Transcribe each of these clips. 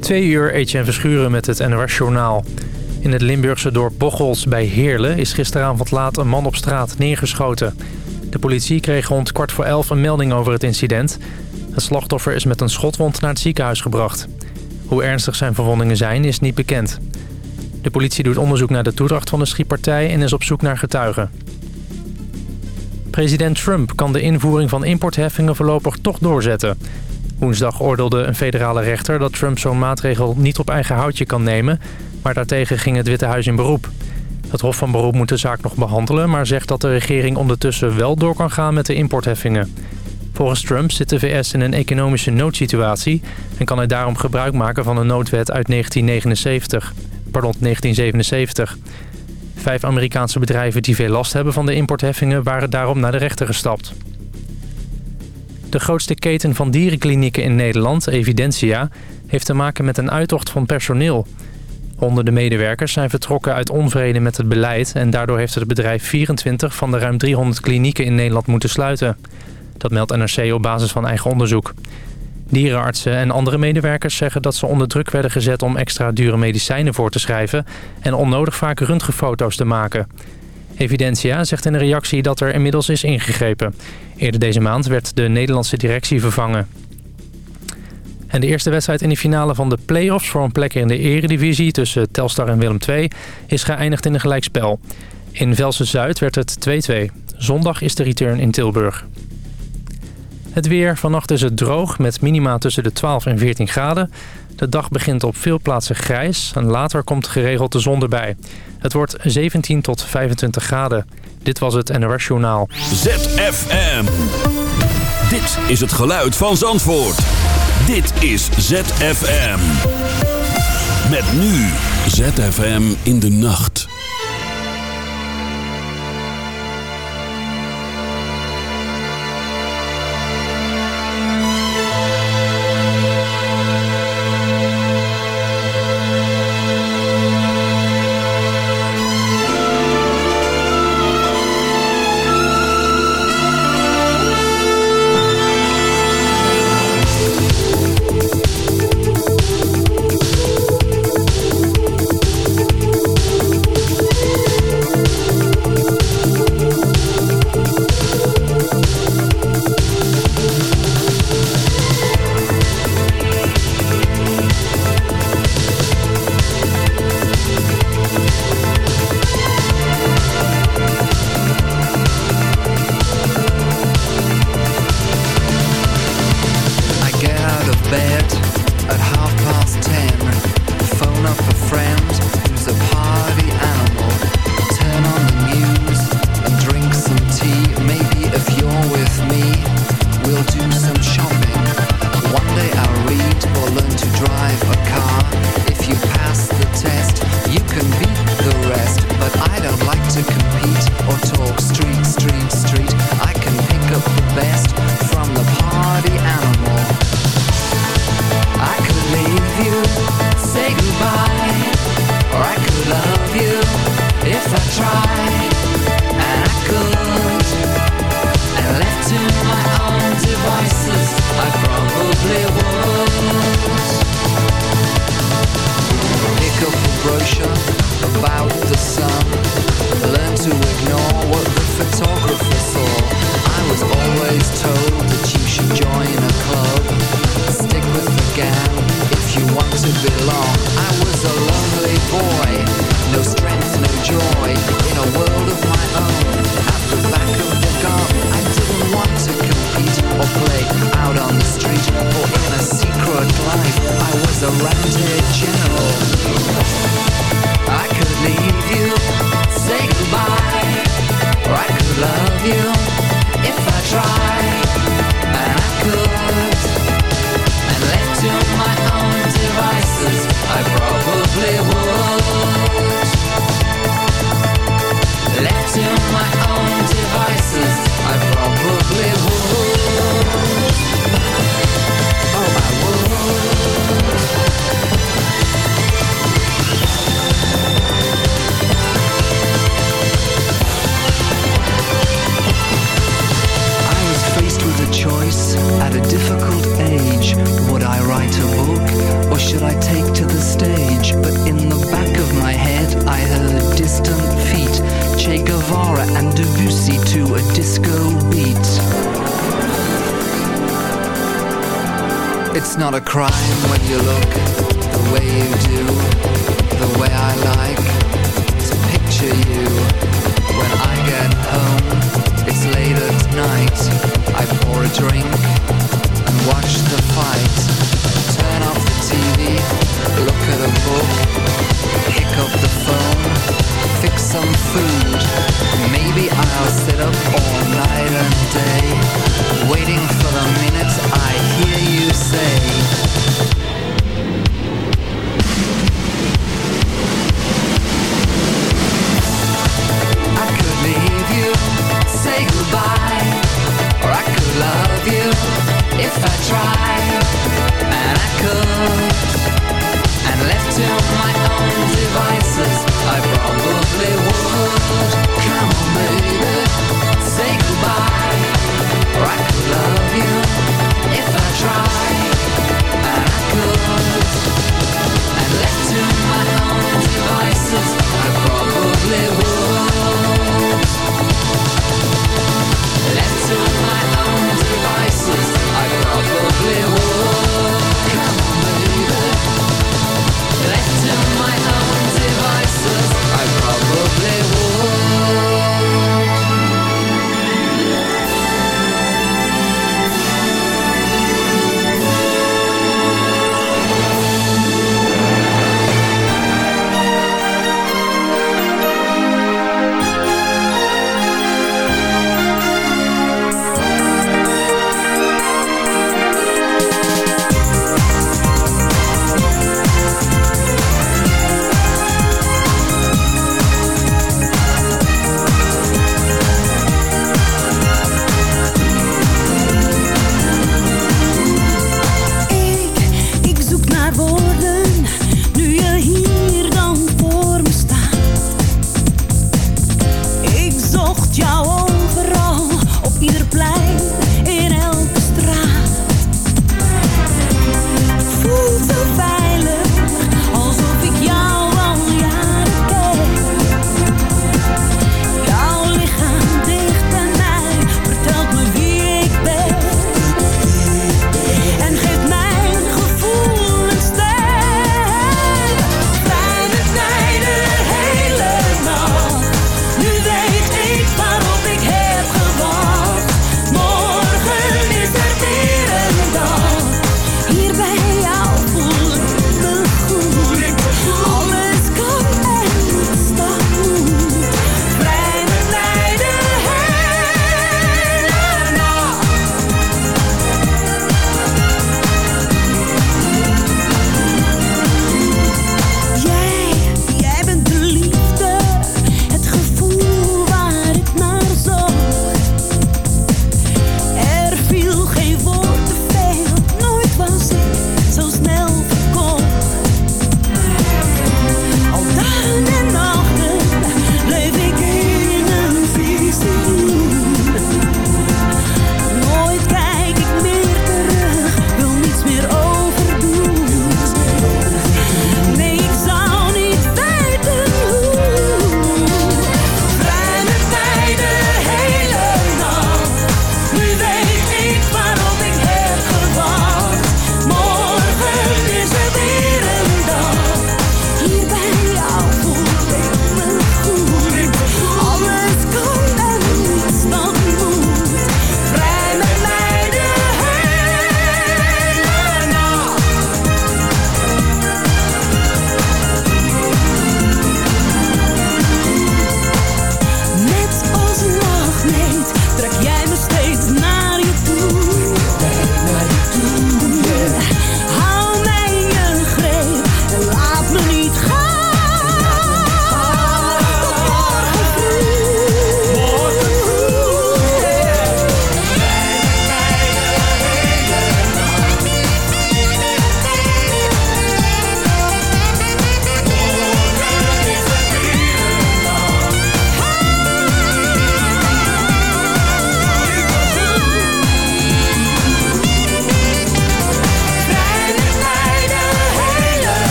Twee uur Etienne Verschuren met het NOS Journaal. In het Limburgse dorp Bochols bij Heerlen is gisteravond laat een man op straat neergeschoten. De politie kreeg rond kwart voor elf een melding over het incident. Het slachtoffer is met een schotwond naar het ziekenhuis gebracht. Hoe ernstig zijn verwondingen zijn is niet bekend. De politie doet onderzoek naar de toedracht van de schietpartij en is op zoek naar getuigen. President Trump kan de invoering van importheffingen voorlopig toch doorzetten. Woensdag oordeelde een federale rechter dat Trump zo'n maatregel niet op eigen houtje kan nemen... maar daartegen ging het Witte Huis in beroep. Het Hof van Beroep moet de zaak nog behandelen... maar zegt dat de regering ondertussen wel door kan gaan met de importheffingen. Volgens Trump zit de VS in een economische noodsituatie... en kan hij daarom gebruik maken van een noodwet uit 1979. Pardon, 1977. Vijf Amerikaanse bedrijven die veel last hebben van de importheffingen... waren daarom naar de rechter gestapt. De grootste keten van dierenklinieken in Nederland, Evidentia... heeft te maken met een uittocht van personeel. Honderden medewerkers zijn vertrokken uit onvrede met het beleid... en daardoor heeft het bedrijf 24 van de ruim 300 klinieken in Nederland moeten sluiten. Dat meldt NRC op basis van eigen onderzoek. Dierenartsen en andere medewerkers zeggen dat ze onder druk werden gezet... om extra dure medicijnen voor te schrijven... en onnodig vaak röntgenfoto's te maken... Evidentia zegt in een reactie dat er inmiddels is ingegrepen. Eerder deze maand werd de Nederlandse directie vervangen. En de eerste wedstrijd in de finale van de play-offs voor een plek in de eredivisie tussen Telstar en Willem II is geëindigd in een gelijkspel. In Velsen-Zuid werd het 2-2. Zondag is de return in Tilburg. Het weer. Vannacht is het droog met minima tussen de 12 en 14 graden. De dag begint op veel plaatsen grijs en later komt geregeld de zon erbij. Het wordt 17 tot 25 graden. Dit was het NOS Journaal. ZFM. Dit is het geluid van Zandvoort. Dit is ZFM. Met nu ZFM in de nacht. about the sun.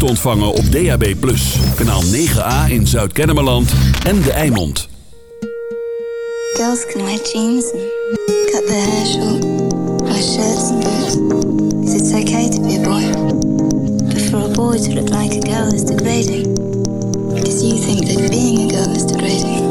Te ontvangen op DAB+. Kanaal 9A in Zuid-Kennemerland en De Eimond. Girls can wear jeans and cut their hair short. Wear shirts and boots. It's okay to be a boy. But for a boy to look like a girl is degrading. Because you think that being a girl is degrading.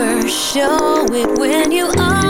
never show it when you are.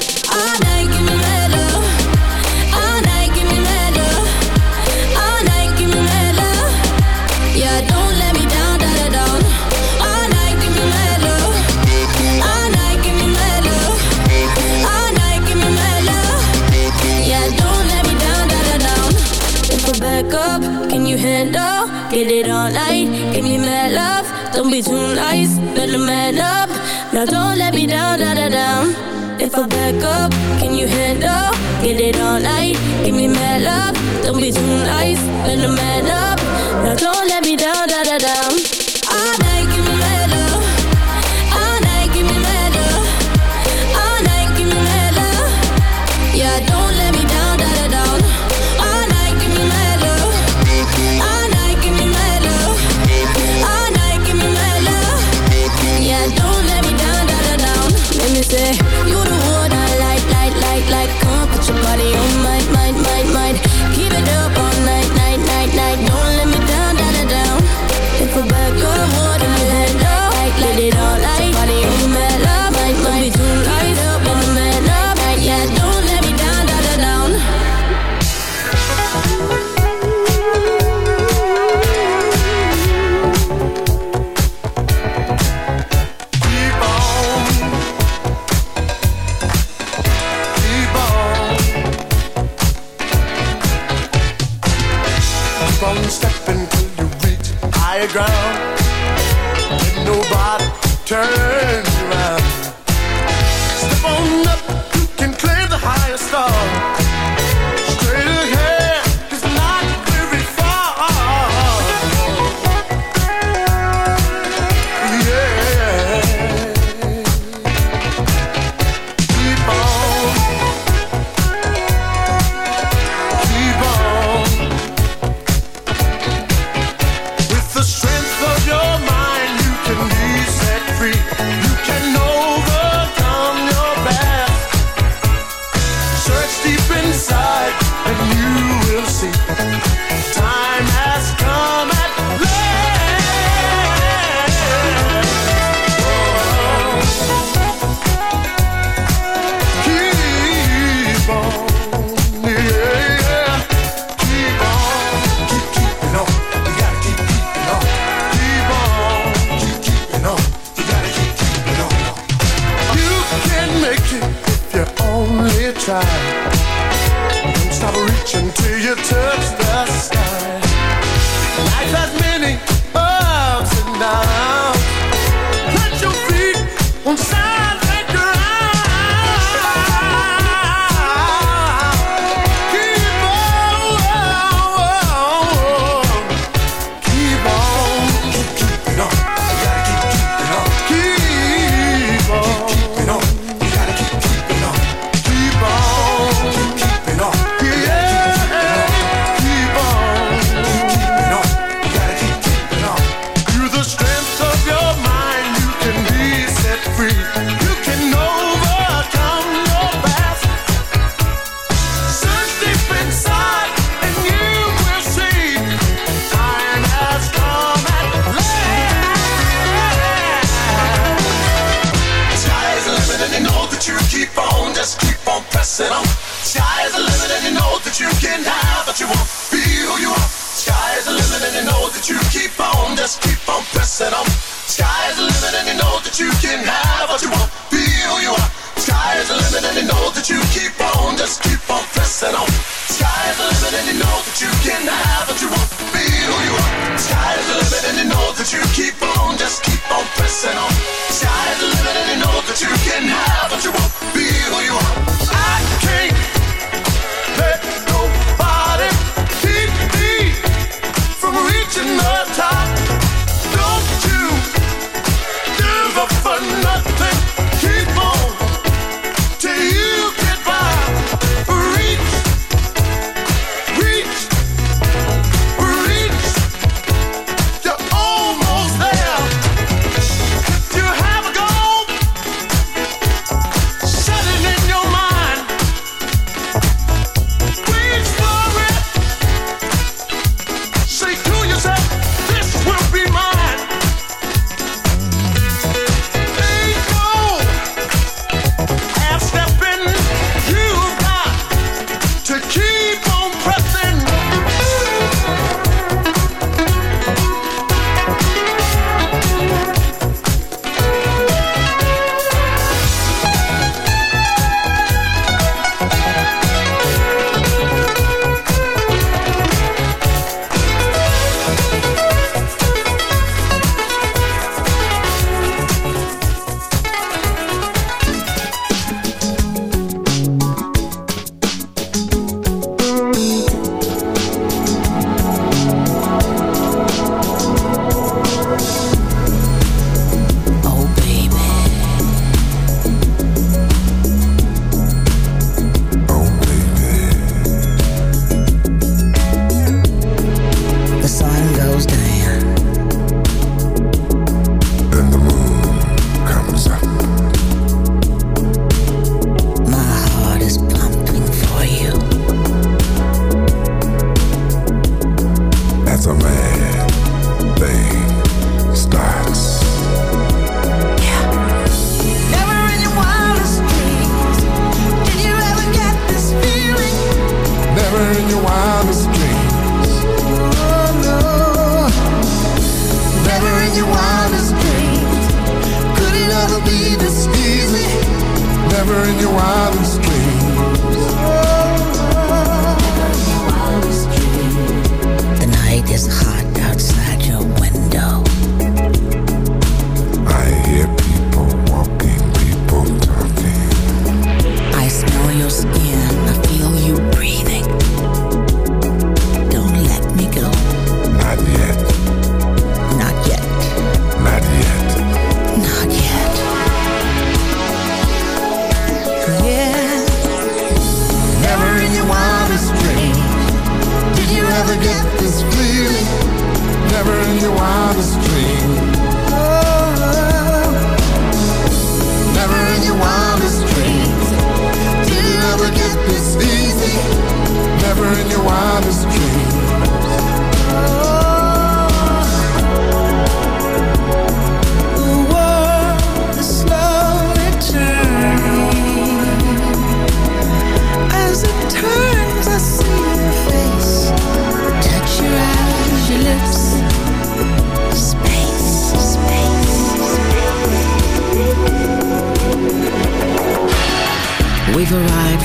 it all night. Give me mad love, don't be too nice. When I'm mad up, now don't let me down, da da down keep on, just keep on pressing on. Sky's the limit and you know that you can have what you want, be who you are. Sky's the limit and you know that you keep on, just keep on pressing on. Sky's the limit and you know that you can have what you want.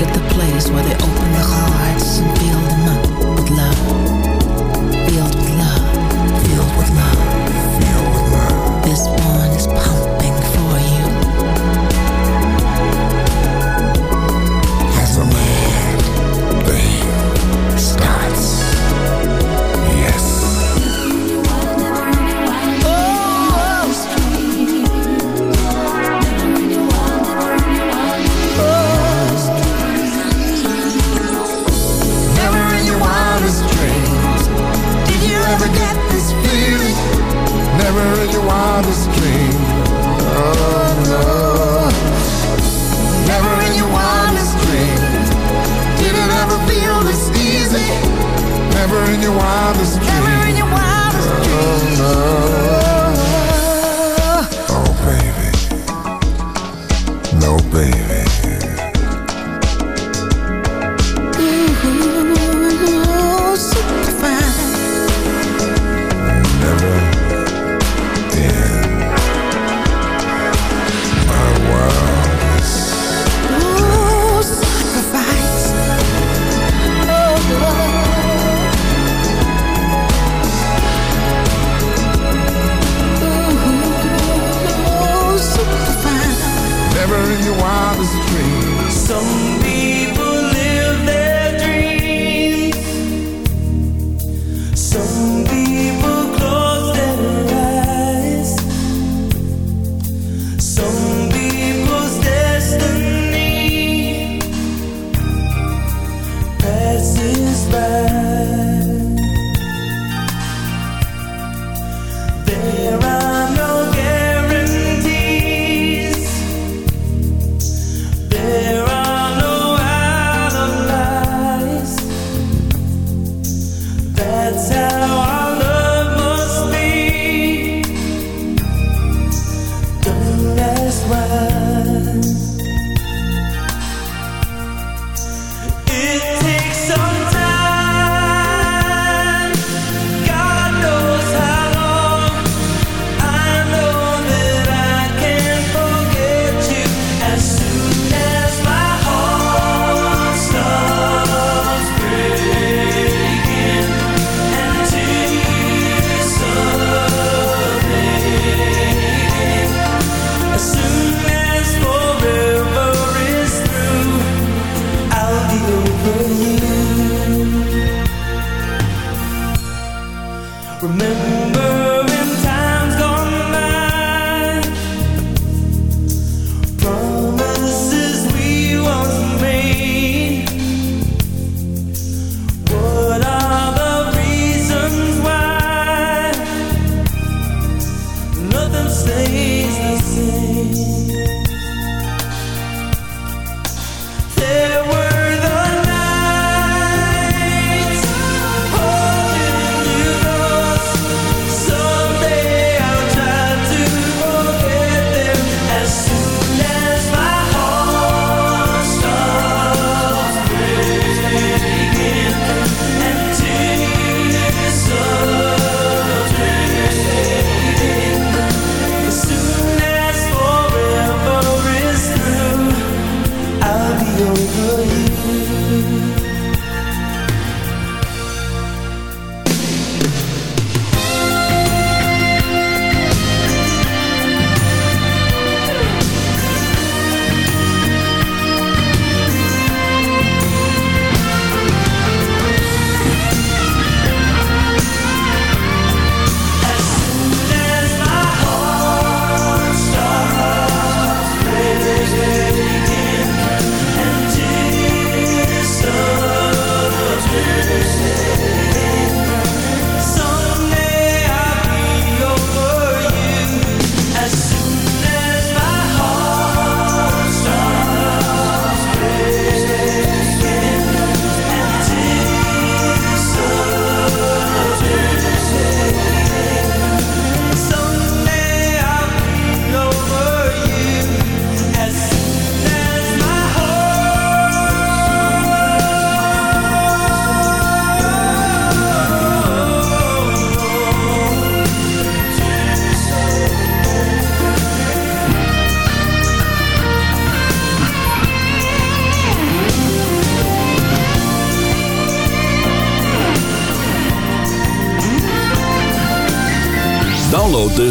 at the place where they open the hearts and feel the mind.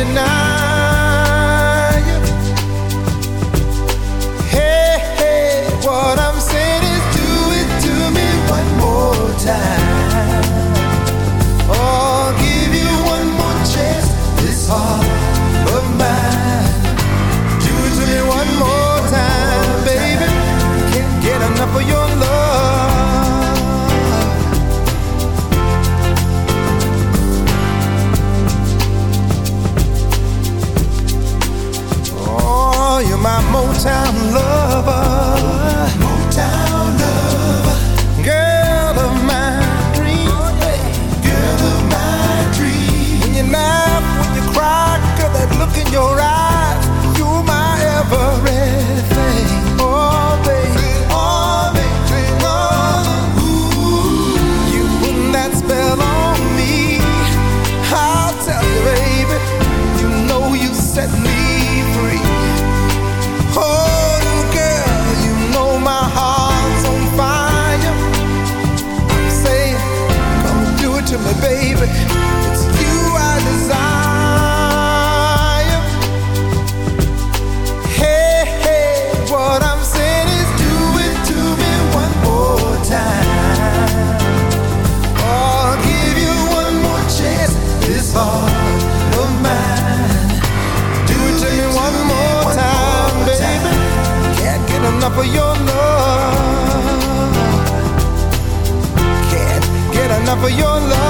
deny for your love.